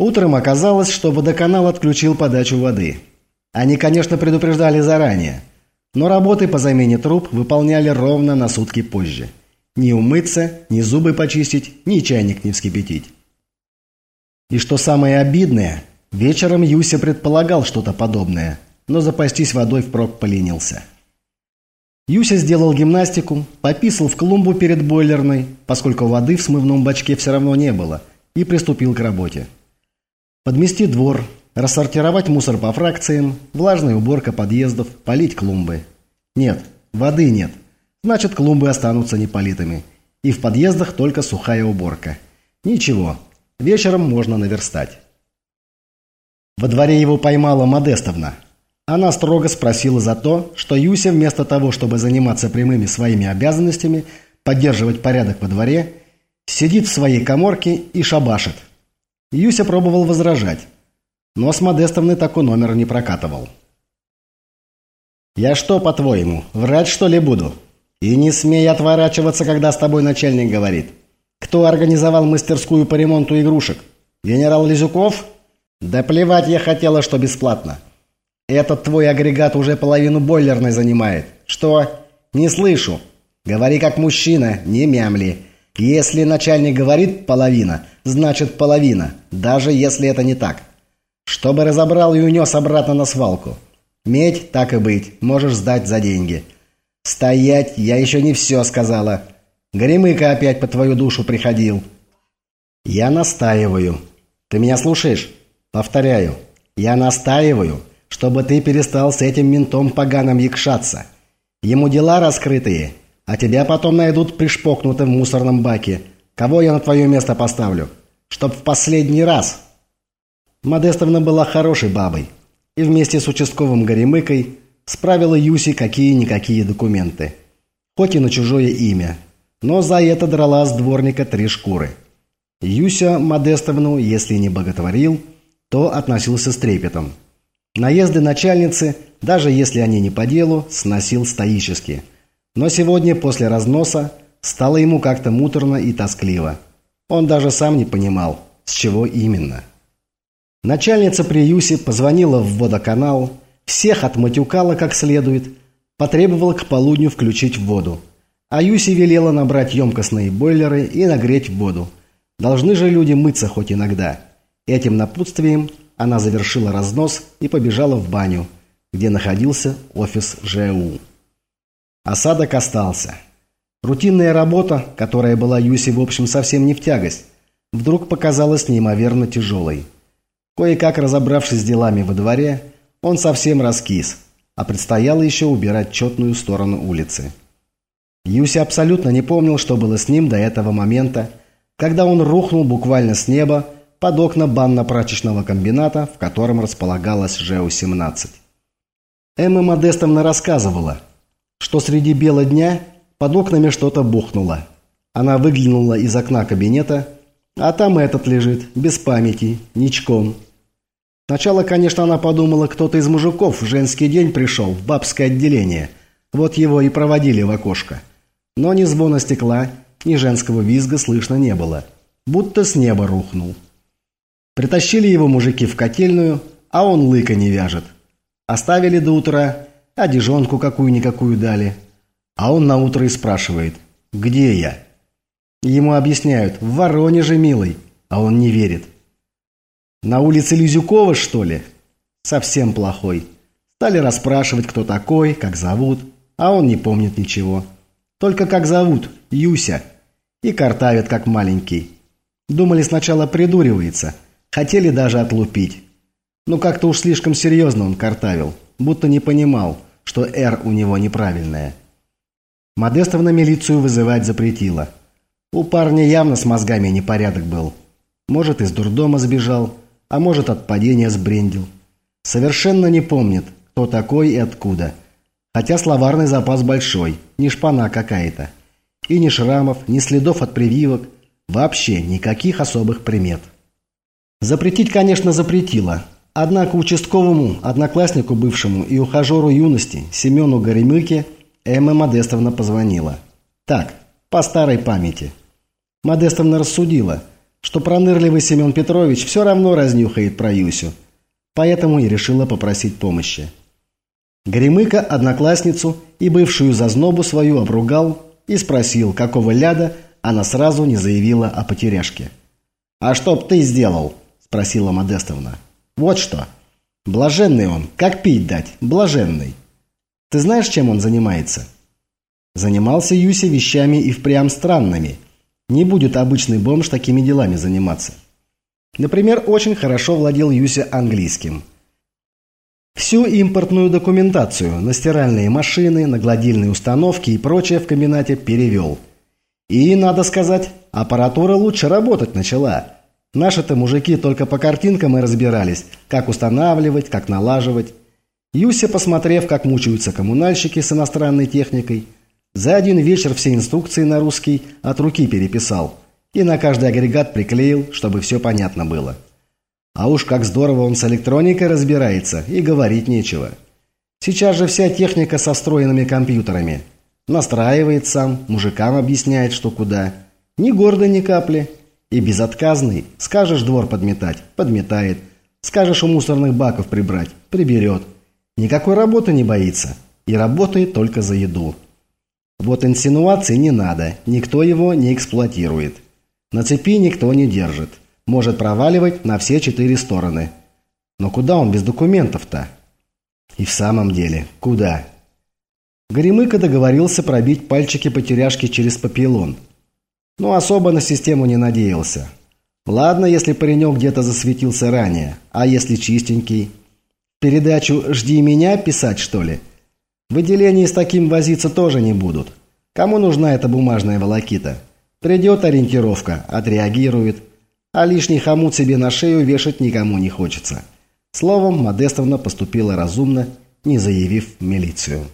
Утром оказалось, что водоканал отключил подачу воды. Они, конечно, предупреждали заранее, но работы по замене труб выполняли ровно на сутки позже. Ни умыться, ни зубы почистить, ни чайник не вскипятить. И что самое обидное, вечером Юся предполагал что-то подобное, но запастись водой впрок поленился. Юся сделал гимнастику, пописал в клумбу перед бойлерной, поскольку воды в смывном бачке все равно не было, и приступил к работе. Подмести двор, рассортировать мусор по фракциям, влажная уборка подъездов, полить клумбы. Нет, воды нет. Значит, клумбы останутся неполитыми. И в подъездах только сухая уборка. Ничего, вечером можно наверстать. Во дворе его поймала Модестовна – она строго спросила за то, что Юся вместо того, чтобы заниматься прямыми своими обязанностями, поддерживать порядок во дворе, сидит в своей коморке и шабашит. Юся пробовал возражать, но с Модестовной такой номер не прокатывал. «Я что, по-твоему, врать что ли буду? И не смей отворачиваться, когда с тобой начальник говорит. Кто организовал мастерскую по ремонту игрушек? Генерал Лизюков? Да плевать я хотела, что бесплатно». Этот твой агрегат уже половину бойлерной занимает. Что? Не слышу. Говори как мужчина, не мямли. Если начальник говорит половина, значит половина, даже если это не так. Чтобы разобрал и унес обратно на свалку. Медь, так и быть, можешь сдать за деньги. Стоять, я еще не все сказала. Горемыка опять по твою душу приходил. Я настаиваю. Ты меня слушаешь? Повторяю. Я настаиваю чтобы ты перестал с этим ментом поганым якшаться. Ему дела раскрытые, а тебя потом найдут пришпокнутым в мусорном баке. Кого я на твое место поставлю? Чтоб в последний раз!» Модестовна была хорошей бабой и вместе с участковым Горемыкой справила Юси какие-никакие документы. Хоть и на чужое имя, но за это драла с дворника три шкуры. Юся Модестовну, если не боготворил, то относился с трепетом. Наезды начальницы, даже если они не по делу, сносил стоически. Но сегодня, после разноса, стало ему как-то муторно и тоскливо. Он даже сам не понимал, с чего именно. Начальница при Юсе позвонила в водоканал, всех отматюкала как следует, потребовала к полудню включить воду. А Юсе велела набрать емкостные бойлеры и нагреть воду. Должны же люди мыться хоть иногда. Этим напутствием она завершила разнос и побежала в баню, где находился офис ЖУ. Осадок остался. Рутинная работа, которая была Юсе в общем совсем не в тягость, вдруг показалась неимоверно тяжелой. Кое-как разобравшись с делами во дворе, он совсем раскис, а предстояло еще убирать четную сторону улицы. Юся абсолютно не помнил, что было с ним до этого момента, когда он рухнул буквально с неба под окна банно-прачечного комбината, в котором располагалась ЖЭУ-17. Эмма Модестовна рассказывала, что среди бела дня под окнами что-то бухнуло. Она выглянула из окна кабинета, а там этот лежит, без памяти, ничком. Сначала, конечно, она подумала, кто-то из мужиков в женский день пришел, в бабское отделение. Вот его и проводили в окошко. Но ни звона стекла, ни женского визга слышно не было. Будто с неба рухнул. Притащили его мужики в котельную, а он лыка не вяжет. Оставили до утра, одежонку какую-никакую дали. А он на утро и спрашивает, где я? Ему объясняют, в Воронеже, милый, а он не верит. На улице Лизюкова, что ли? Совсем плохой. Стали расспрашивать, кто такой, как зовут, а он не помнит ничего. Только как зовут, Юся. И картавит, как маленький. Думали сначала придуривается – Хотели даже отлупить. Но как-то уж слишком серьезно он картавил, будто не понимал, что «Р» у него неправильное. Модестовна милицию вызывать запретила. У парня явно с мозгами непорядок был. Может, из дурдома сбежал, а может, от падения сбрендил. Совершенно не помнит, кто такой и откуда. Хотя словарный запас большой, не шпана какая-то. И ни шрамов, ни следов от прививок, вообще никаких особых примет. Запретить, конечно, запретила. Однако участковому, однокласснику бывшему и ухажеру юности Семену Горемыке Эмма Модестовна позвонила. Так, по старой памяти. Модестовна рассудила, что пронырливый Семен Петрович все равно разнюхает про Юсю. Поэтому и решила попросить помощи. Гремыка одноклассницу и бывшую зазнобу свою обругал и спросил, какого ляда она сразу не заявила о потеряшке. «А что б ты сделал?» – спросила Модестовна. «Вот что. Блаженный он, как пить дать, блаженный. Ты знаешь, чем он занимается?» Занимался Юся вещами и впрямь странными. Не будет обычный бомж такими делами заниматься. Например, очень хорошо владел Юся английским. Всю импортную документацию на стиральные машины, на гладильные установки и прочее в комбинате перевел. И, надо сказать, аппаратура лучше работать начала. Наши-то мужики только по картинкам и разбирались, как устанавливать, как налаживать. Юся, посмотрев, как мучаются коммунальщики с иностранной техникой, за один вечер все инструкции на русский от руки переписал и на каждый агрегат приклеил, чтобы все понятно было. А уж как здорово он с электроникой разбирается, и говорить нечего. Сейчас же вся техника со встроенными компьютерами. Настраивает сам, мужикам объясняет, что куда. Ни гордо ни капли. И безотказный. Скажешь двор подметать – подметает. Скажешь у мусорных баков прибрать – приберет. Никакой работы не боится. И работает только за еду. Вот инсинуации не надо, никто его не эксплуатирует. На цепи никто не держит. Может проваливать на все четыре стороны. Но куда он без документов-то? И в самом деле, куда? Горемыка договорился пробить пальчики потеряшки через папилон. Но особо на систему не надеялся. Ладно, если паренек где-то засветился ранее, а если чистенький? Передачу «Жди меня» писать, что ли? В отделении с таким возиться тоже не будут. Кому нужна эта бумажная волокита? Придет ориентировка, отреагирует. А лишний хомут себе на шею вешать никому не хочется. Словом, Модестовна поступила разумно, не заявив милицию.